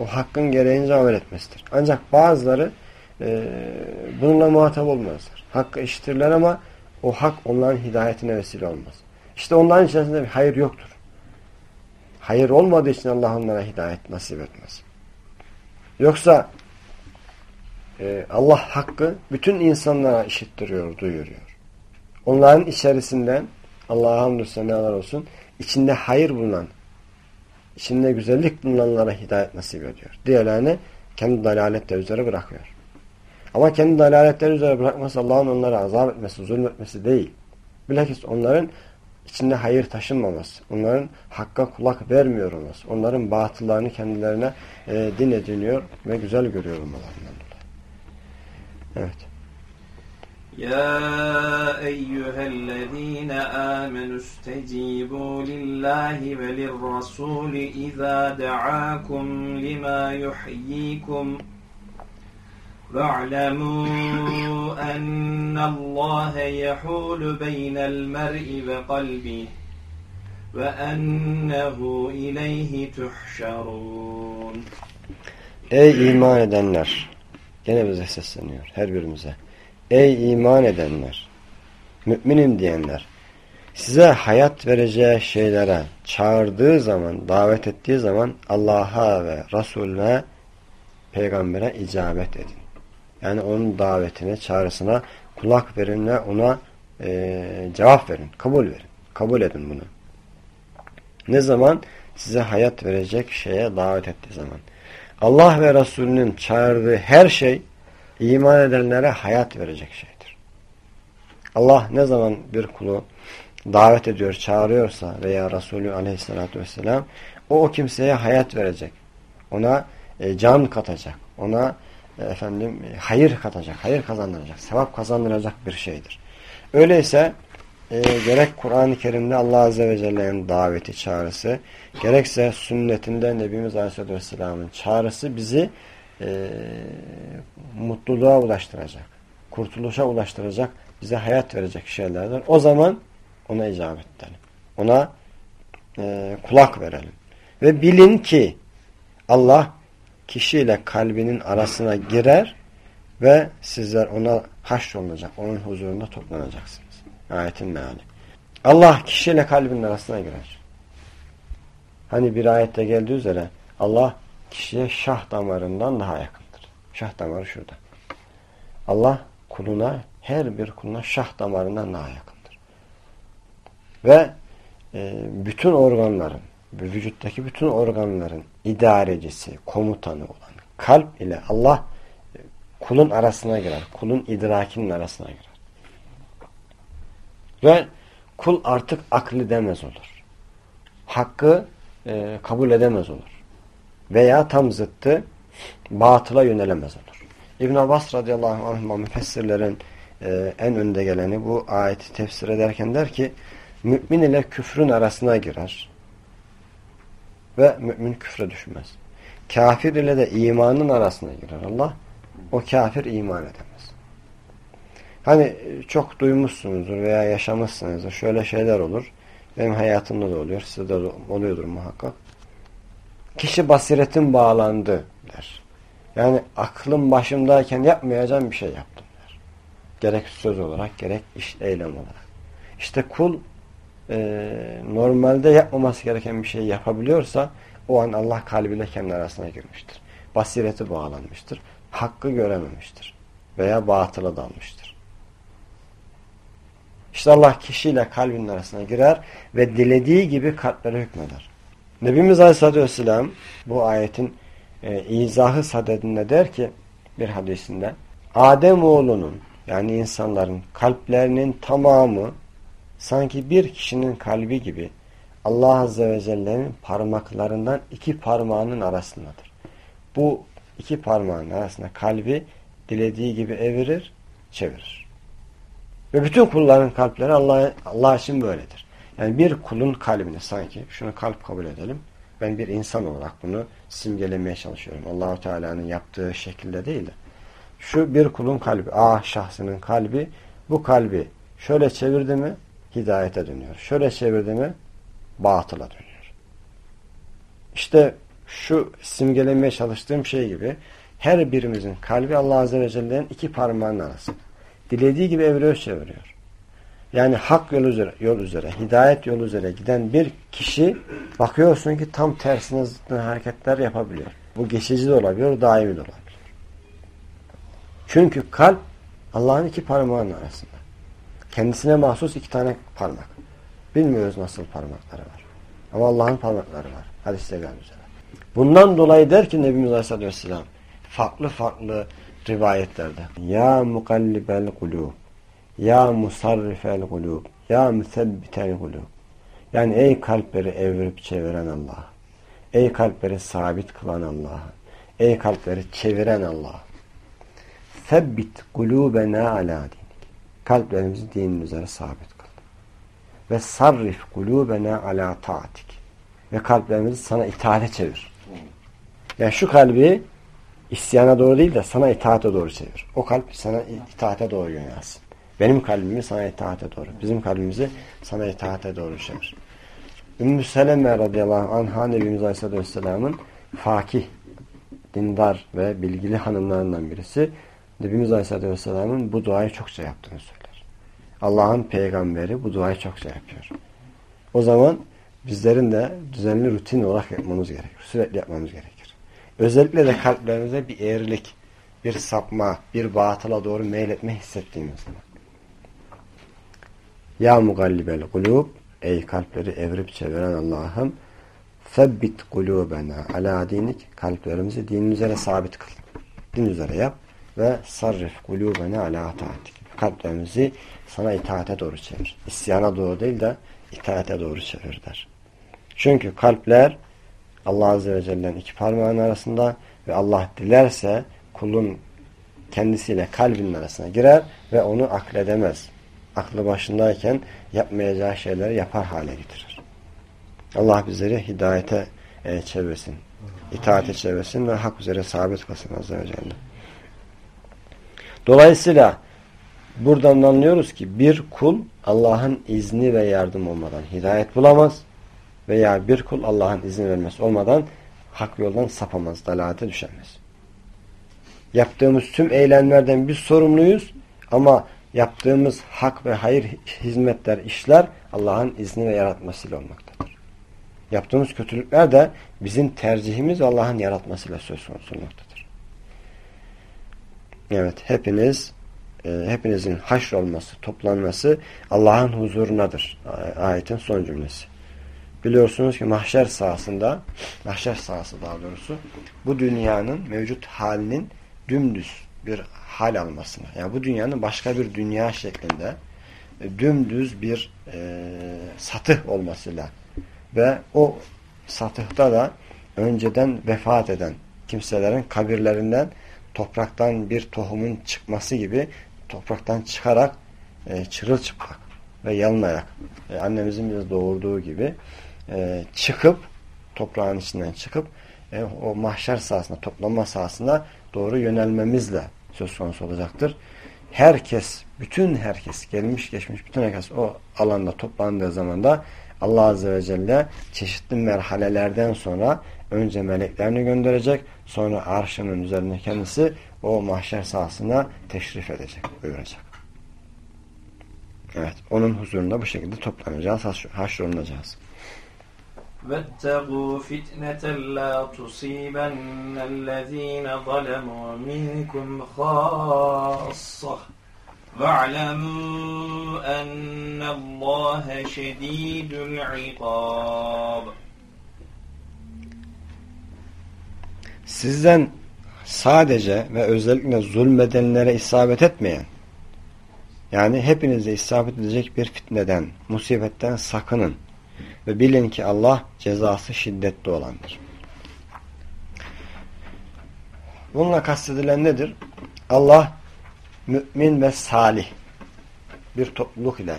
O hakkın gereğince amel etmesidir. Ancak bazıları e, bununla muhatap olmazlar. Hakkı işitirler ama o hak onların hidayetine vesile olmaz. İşte onların içerisinde bir hayır yoktur. Hayır olmadığı için Allah onlara hidayet nasip etmez. Yoksa e, Allah hakkı bütün insanlara işittiriyor, duyuruyor. Onların içerisinden Allah'a hamdü senalar olsun içinde hayır bulunan içinde güzellik bulunanlara hidayet nasip ediyor. Diğerlerini kendi dalaletleri üzere bırakıyor. Ama kendi dalaletleri üzere bırakması Allah'ın onlara azap etmesi, zulmetmesi değil. Bilakis onların içinde hayır taşınmaması, onların hakka kulak vermiyor olması, onların batıllarını kendilerine e, din ediniyor ve güzel görüyor olmalarından dolayı. Evet. يا أيها الذين آمنوا استجيبوا لله وللرسول إذا دعاكم لما يحييكم واعلموا أن الله يحول بين المرء وقلبه وأنه إليه تحشرون Ey iman edenler! Gene bize sesleniyor her birimize. Ey iman edenler, müminim diyenler, size hayat vereceği şeylere çağırdığı zaman, davet ettiği zaman Allah'a ve Resulüne, peygambere icabet edin. Yani onun davetine, çağrısına kulak verin ve ona e, cevap verin, kabul verin. Kabul edin bunu. Ne zaman? Size hayat verecek şeye davet ettiği zaman. Allah ve Resulünün çağırdığı her şey iman edenlere hayat verecek şeydir. Allah ne zaman bir kulu davet ediyor, çağırıyorsa veya Resulü aleyhissalatü vesselam o o kimseye hayat verecek. Ona e, can katacak. Ona efendim e, hayır katacak, hayır kazandıracak, sevap kazandıracak bir şeydir. Öyleyse e, gerek Kur'an-ı Kerim'de Allah Azze ve Celle'nin daveti, çağrısı, gerekse sünnetinde Nebimiz Aleyhisselatü Vesselam'ın çağrısı bizi e, mutluluğa ulaştıracak, kurtuluşa ulaştıracak, bize hayat verecek şeylerdir. O zaman ona icabet edelim. Ona e, kulak verelim. Ve bilin ki Allah kişiyle kalbinin arasına girer ve sizler ona haşrolunacak, onun huzurunda toplanacaksınız. Ayetin meali. Allah kişiyle kalbinin arasına girer. Hani bir ayette geldiği üzere Allah kişiye şah damarından daha yakındır. Şah damarı şurada. Allah kuluna, her bir kuluna şah damarından daha yakındır. Ve e, bütün organların, vücuttaki bütün organların idarecisi, komutanı olan kalp ile Allah kulun arasına girer. Kulun idrakinin arasına girer. Ve kul artık aklı demez olur. Hakkı e, kabul edemez olur veya tam zıttı batıla yönelemez olur. İbn Abbas radıyallahu anh müfessirlerin e, en önde geleni bu ayeti tefsir ederken der ki mümin ile küfrün arasına girer ve mümin küfre düşmez. Kafir ile de imanın arasına girer Allah. O kafir iman edemez. Hani çok duymuşsunuzdur veya yaşamışsınızdır. Şöyle şeyler olur. Benim hayatımda da oluyor. Sizde de oluyordur muhakkak. Kişi basiretin bağlandı der. Yani aklım başımdayken yapmayacağım bir şey yaptım der. Gerek söz olarak gerek iş eylem olarak. İşte kul e, normalde yapmaması gereken bir şey yapabiliyorsa o an Allah kalbine kendi arasına girmiştir. Basireti bağlanmıştır. Hakkı görememiştir. Veya batıla dalmıştır. İşte Allah kişiyle kalbinin arasına girer ve dilediği gibi kalplere hükmeder. Nebimiz Aleyhisselatü Vesselam bu ayetin e, izahı sadedinde der ki bir hadisinde Adem oğlunun yani insanların kalplerinin tamamı sanki bir kişinin kalbi gibi Allah Azze ve Celle'nin parmaklarından iki parmağının arasındadır. Bu iki parmağın arasında kalbi dilediği gibi evirir, çevirir. Ve bütün kulların kalpleri Allah, Allah için böyledir. Yani bir kulun kalbini sanki, şunu kalp kabul edelim. Ben bir insan olarak bunu simgelemeye çalışıyorum. Allahu Teala'nın yaptığı şekilde değil de. şu bir kulun kalbi, A şahsının kalbi, bu kalbi şöyle çevirdi mi hidayete dönüyor. Şöyle çevirdi mi batıla dönüyor. İşte şu simgelemeye çalıştığım şey gibi her birimizin kalbi Allah Azze ve Celle'nin iki parmağının arasında. Dilediği gibi evre çeviriyor. Yani hak yol üzere, yol üzere, hidayet yolu üzere giden bir kişi bakıyorsun ki tam tersine zıttın hareketler yapabiliyor. Bu geçici de olabiliyor, daimi de olabilir. Çünkü kalp Allah'ın iki parmağının arasında. Kendisine mahsus iki tane parmak. Bilmiyoruz nasıl parmakları var. Ama Allah'ın parmakları var. Hadiste gelmiş. Bundan dolayı der ki Nebimiz Aleyhisselatü Vesselam farklı farklı rivayetlerde Ya mukallibel kulub Ya musarrifel kulub Ya müsebbitel kulub Yani ey kalpleri evirip çeviren Allah Ey kalpleri sabit kılan Allah Ey kalpleri çeviren Allah Sebbit kulubena ala Kalplerimizi dinin üzere sabit kıl. Ve sarrif kulubena ala taatik Ve kalplerimizi sana itaate çevir. Yani şu kalbi isyana doğru değil de sana itaate doğru çevir. O kalp sana itaate doğru yönelsin. Benim kalbimi sana itaate doğru. Bizim kalbimizi sana itaate doğru çevir. Ümmü Seleme radıyallahu anh'a Nebimiz Aleyhisselatü Vesselam'ın fakih, dindar ve bilgili hanımlarından birisi Nebimiz Aleyhisselatü Vesselam'ın bu duayı çokça yaptığını söyler. Allah'ın peygamberi bu duayı çokça yapıyor. O zaman bizlerin de düzenli rutin olarak yapmamız gerekir. Sürekli yapmamız gerekir. Özellikle de kalplerimize bir eğrilik, bir sapma, bir batıla doğru meyletme hissettiğimiz zaman. Ya mugallibel kulub Ey kalpleri evrip çeviren Allah'ım Febbit kulubena ala dinik kalplerimizi dinin üzere sabit kıl. Din üzere yap ve sarrif kulubena ala taatik. Kalplerimizi sana itaate doğru çevir. İsyana doğru değil de itaate doğru çevir der. Çünkü kalpler Allah Azze ve Celle'nin iki parmağının arasında ve Allah dilerse kulun kendisiyle kalbinin arasına girer ve onu akledemez. Aklı başındayken yapmayacağı şeyleri yapar hale getirir. Allah bizleri hidayete e, çevirsin. itaate çevirsin ve hak üzere sabit kılsın Azze ve Celle. Dolayısıyla buradan anlıyoruz ki bir kul Allah'ın izni ve yardım olmadan hidayet bulamaz veya bir kul Allah'ın izin vermesi olmadan hak yoldan sapamaz, dalalete düşemez. Yaptığımız tüm eylemlerden biz sorumluyuz ama yaptığımız hak ve hayır hizmetler, işler Allah'ın izni ve yaratmasıyla olmaktadır. Yaptığımız kötülükler de bizim tercihimiz Allah'ın yaratmasıyla söz konusu olmaktadır. Evet, hepiniz e, hepinizin haşr olması, toplanması Allah'ın huzurunadır. Ayetin son cümlesi. Biliyorsunuz ki mahşer sahasında, mahşer sahası daha doğrusu, bu dünyanın mevcut halinin dümdüz bir hal almasına, yani bu dünyanın başka bir dünya şeklinde e, dümdüz bir e, satıh olmasıyla ve o satıhta da önceden vefat eden kimselerin kabirlerinden topraktan bir tohumun çıkması gibi topraktan çıkarak e, çırılçıplak ve yalınarak e, annemizin bize doğurduğu gibi e, çıkıp toprağın içinden çıkıp e, o mahşer sahasına, toplanma sahasına doğru yönelmemizle söz konusu olacaktır. Herkes, bütün herkes, gelmiş geçmiş bütün herkes o alanda toplandığı zaman da Allah Azze ve Celle çeşitli merhalelerden sonra önce meleklerini gönderecek, sonra arşının üzerine kendisi o mahşer sahasına teşrif edecek, buyuracak. Evet, onun huzurunda bu şekilde toplanacağız, haşrolunacağız. واتقوا فتنة لا تصيبن الذين ظلموا منكم خاصة واعلموا أن الله شديد العقاب Sizden sadece ve özellikle zulmedenlere isabet etmeyen yani hepinize isabet edecek bir fitneden, musibetten sakının. Ve bilin ki Allah cezası şiddetli olandır. Bununla kastedilen nedir? Allah mümin ve salih bir topluluk ile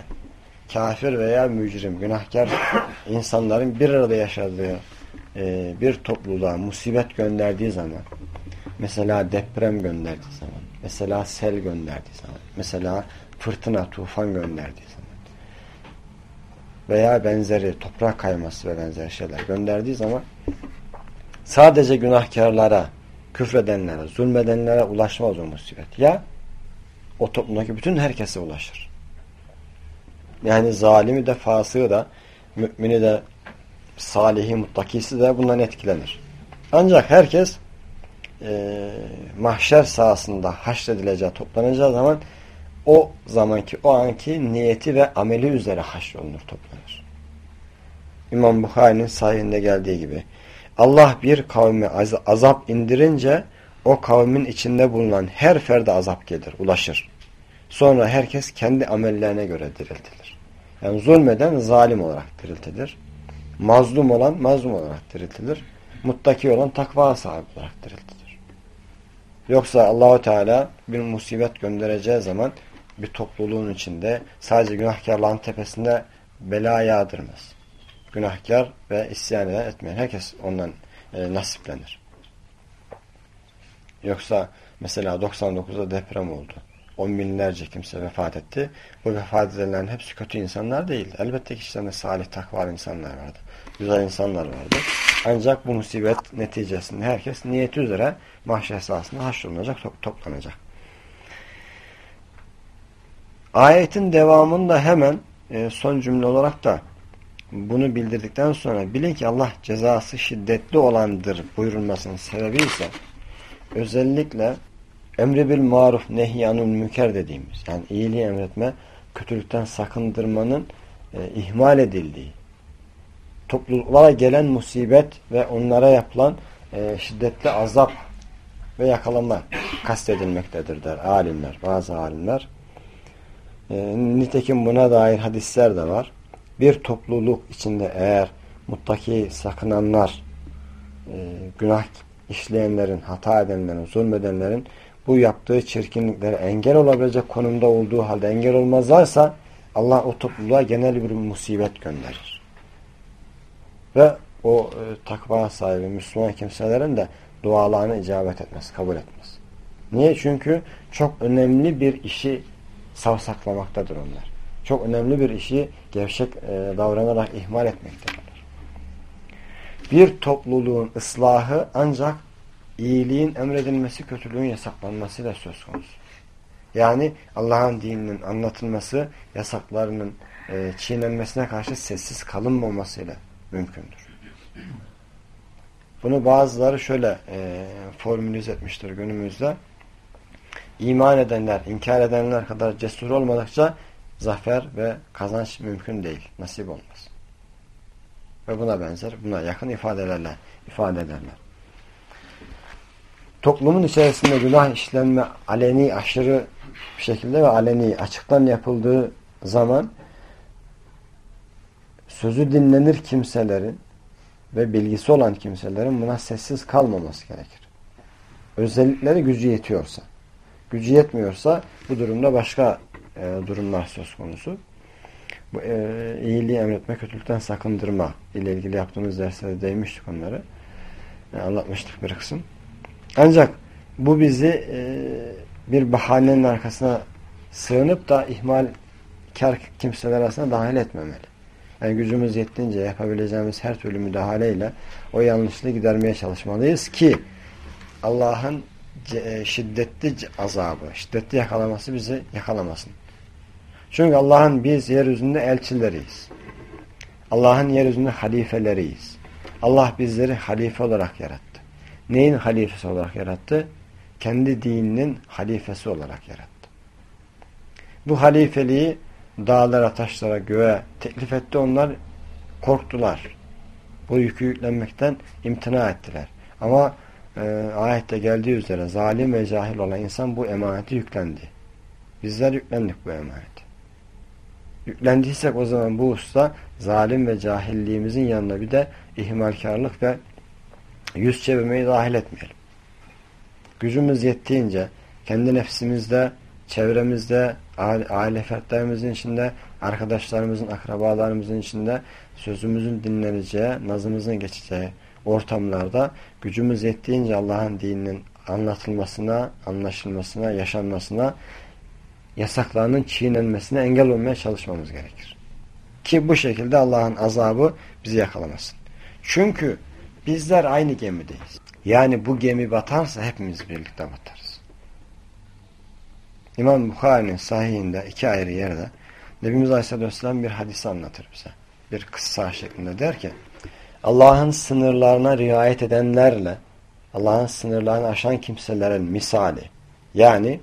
kafir veya mücrim, günahkar insanların bir arada yaşadığı e, bir topluluğa musibet gönderdiği zaman mesela deprem gönderdiği zaman Mesela sel gönderdiği zaman. Mesela fırtına, tufan gönderdiği zaman. Veya benzeri toprak kayması ve benzeri şeyler gönderdiği zaman sadece günahkarlara, küfredenlere, zulmedenlere ulaşmaz o musibet. Ya o toplumdaki bütün herkese ulaşır. Yani zalimi de, fasığı da, mümini de, salihi, muttakisi de bundan etkilenir. Ancak herkes e, mahşer sahasında haşredileceği, toplanacağı zaman o zamanki, o anki niyeti ve ameli üzere haşrolunur, toplanır. İmam Bukhari'nin sahihinde geldiği gibi Allah bir kavme az azap indirince o kavmin içinde bulunan her ferde azap gelir, ulaşır. Sonra herkes kendi amellerine göre diriltilir. Yani zulmeden zalim olarak diriltilir. Mazlum olan mazlum olarak diriltilir. Muttaki olan takva sahibi olarak diriltilir. Yoksa Allahu Teala bir musibet göndereceği zaman bir topluluğun içinde sadece günahkarların tepesinde bela yağdırmaz. Günahkar ve isyan eden etmeyen herkes ondan e, nasiplenir. Yoksa mesela 99'da deprem oldu. On binlerce kimse vefat etti. Bu vefat edenlerin hepsi kötü insanlar değil. Elbette ki içlerinde salih, takvalı insanlar vardı. Güzel insanlar vardı. Ancak bu musibet neticesinde herkes niyeti üzere mahşer esasında haşrolunacak, top toplanacak. Ayetin devamında hemen e, son cümle olarak da bunu bildirdikten sonra bilin ki Allah cezası şiddetli olandır buyurulmasının sebebi ise özellikle emri bil maruf nehyanun müker dediğimiz yani iyiliği emretme kötülükten sakındırmanın e, ihmal edildiği topluluklara gelen musibet ve onlara yapılan e, şiddetli azap ve yakalama kastedilmektedir der alimler bazı alimler e, nitekim buna dair hadisler de var bir topluluk içinde eğer muttaki sakınanlar e, günah işleyenlerin, hata edenlerin, zulmedenlerin bu yaptığı çirkinliklere engel olabilecek konumda olduğu halde engel olmazlarsa Allah o topluluğa genel bir musibet gönderir. Ve o e, takva sahibi Müslüman kimselerin de dualarını icabet etmez, kabul etmez. Niye? Çünkü çok önemli bir işi savsaklamaktadır onlar. Çok önemli bir işi gevşek e, davranarak ihmal etmektedirler. Bir topluluğun ıslahı ancak iyiliğin emredilmesi, kötülüğün yasaklanmasıyla söz konusu. Yani Allah'ın dininin anlatılması, yasaklarının e, çiğnenmesine karşı sessiz kalınmamasıyla mümkündür. Bunu bazıları şöyle e, formülize etmiştir günümüzde. İman edenler, inkar edenler kadar cesur olmadıkça zafer ve kazanç mümkün değil. Nasip olmaz. Ve buna benzer, buna yakın ifadelerle ifade ederler. Toplumun içerisinde günah işlenme aleni aşırı şekilde ve aleni açıktan yapıldığı zaman sözü dinlenir kimselerin ve bilgisi olan kimselerin buna sessiz kalmaması gerekir. Özellikleri gücü yetiyorsa. Gücü yetmiyorsa bu durumda başka e, durumlar söz konusu. Bu e, iyiliği emretme, kötülükten sakındırma ile ilgili yaptığımız derslerde değmiştik onları. Yani anlatmıştık bir kısım. Ancak bu bizi e, bir bahanenin arkasına sığınıp da ihmal kar kimseler arasında dahil etmemeli. Yani gücümüz yettiğince yapabileceğimiz her türlü müdahaleyle o yanlışlığı gidermeye çalışmalıyız ki Allah'ın e, şiddetli azabı, şiddetli yakalaması bizi yakalamasın. Çünkü Allah'ın biz yeryüzünde elçileriyiz. Allah'ın yeryüzünde halifeleriyiz. Allah bizleri halife olarak yarattı. Neyin halifesi olarak yarattı? Kendi dininin halifesi olarak yarattı. Bu halifeliği dağlara, taşlara, göğe teklif etti. Onlar korktular. Bu yükü yüklenmekten imtina ettiler. Ama e, ayette geldiği üzere zalim ve cahil olan insan bu emaneti yüklendi. Bizler yüklendik bu emaneti. Yüklendiysek o zaman bu usta zalim ve cahilliğimizin yanına bir de ihmalkarlık ve yüz çevirmeyi dahil etmeyelim. Gücümüz yettiğince kendi nefsimizde, çevremizde, aile fertlerimizin içinde, arkadaşlarımızın, akrabalarımızın içinde sözümüzün dinleneceği, nazımızın geçeceği ortamlarda gücümüz yettiğince Allah'ın dininin anlatılmasına, anlaşılmasına, yaşanmasına, yasaklarının çiğnenmesine engel olmaya çalışmamız gerekir. Ki bu şekilde Allah'ın azabı bizi yakalamasın. Çünkü bizler aynı gemideyiz. Yani bu gemi batarsa hepimiz birlikte batarız. İmam Bukhari'nin sahihinde iki ayrı yerde Nebimiz Aleyhisselam bir hadis anlatır bize. Bir kıssa şeklinde der ki Allah'ın sınırlarına riayet edenlerle Allah'ın sınırlarını aşan kimselerin misali yani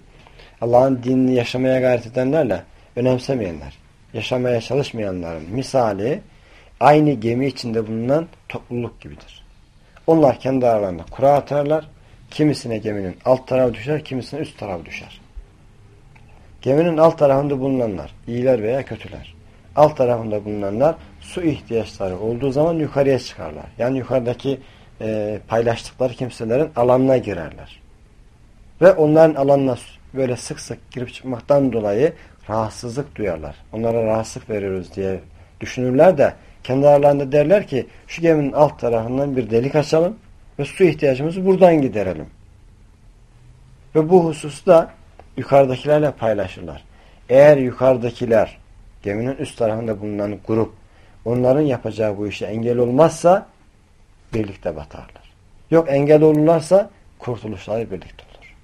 Allah'ın dinini yaşamaya gayret edenlerle önemsemeyenler, yaşamaya çalışmayanların misali aynı gemi içinde bulunan topluluk gibidir. Onlar kendi aralarında kura atarlar. Kimisine geminin alt tarafı düşer, kimisine üst tarafı düşer. Geminin alt tarafında bulunanlar, iyiler veya kötüler. Alt tarafında bulunanlar su ihtiyaçları olduğu zaman yukarıya çıkarlar. Yani yukarıdaki e, paylaştıkları kimselerin alanına girerler. Ve onların alanına böyle sık sık girip çıkmaktan dolayı rahatsızlık duyarlar. Onlara rahatsızlık veriyoruz diye düşünürler de kendi aralarında derler ki şu geminin alt tarafından bir delik açalım ve su ihtiyacımızı buradan giderelim. Ve bu hususta yukarıdakilerle paylaşırlar. Eğer yukarıdakiler geminin üst tarafında bulunan grup onların yapacağı bu işe engel olmazsa birlikte batarlar. Yok engel olurlarsa kurtuluşları birlikte olur.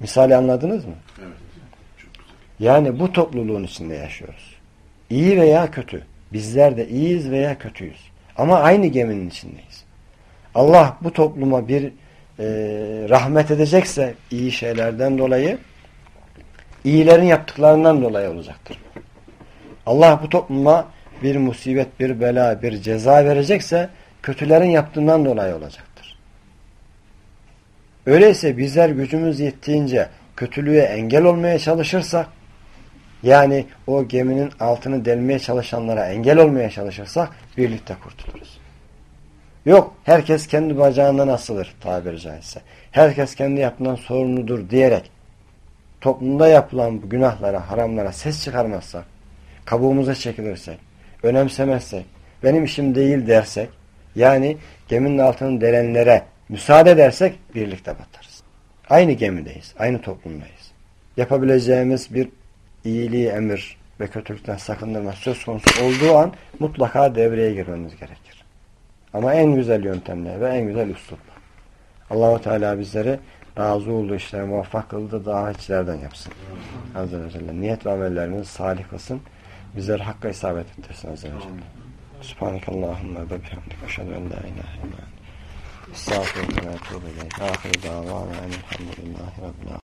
Misali anladınız mı? Evet. Çok güzel. Yani bu topluluğun içinde yaşıyoruz. İyi veya kötü. Bizler de iyiyiz veya kötüyüz. Ama aynı geminin içindeyiz. Allah bu topluma bir e, rahmet edecekse iyi şeylerden dolayı iyilerin yaptıklarından dolayı olacaktır. Allah bu topluma bir musibet, bir bela, bir ceza verecekse kötülerin yaptığından dolayı olacaktır. Öyleyse bizler gücümüz yettiğince kötülüğe engel olmaya çalışırsak yani o geminin altını delmeye çalışanlara engel olmaya çalışırsak birlikte kurtuluruz. Yok herkes kendi bacağından asılır tabiri caizse. Herkes kendi yaptığından sorumludur diyerek toplumda yapılan bu günahlara, haramlara ses çıkarmazsak, kabuğumuza çekilirsek, önemsemezsek, benim işim değil dersek, yani geminin altını delenlere müsaade edersek birlikte batarız. Aynı gemideyiz, aynı toplumdayız. Yapabileceğimiz bir iyiliği emir ve kötülükten sakındırma söz konusu olduğu an mutlaka devreye girmemiz gerekir. Ama en güzel yöntemle ve en güzel üslupla. Allahu Teala bizleri razı olduğu işlere muvaffak kıldı daha içlerden yapsın. Azze ve Celle. Niyet ve amellerimizi salih kılsın. Bizleri hakka isabet ettirsin Azze ve Celle. Subhanakallahumma ve bihamdik. Eşhedü en la ilahe illa. Estağfurullah ve etûbü ileyh. Ahiru davana elhamdülillahi rabbil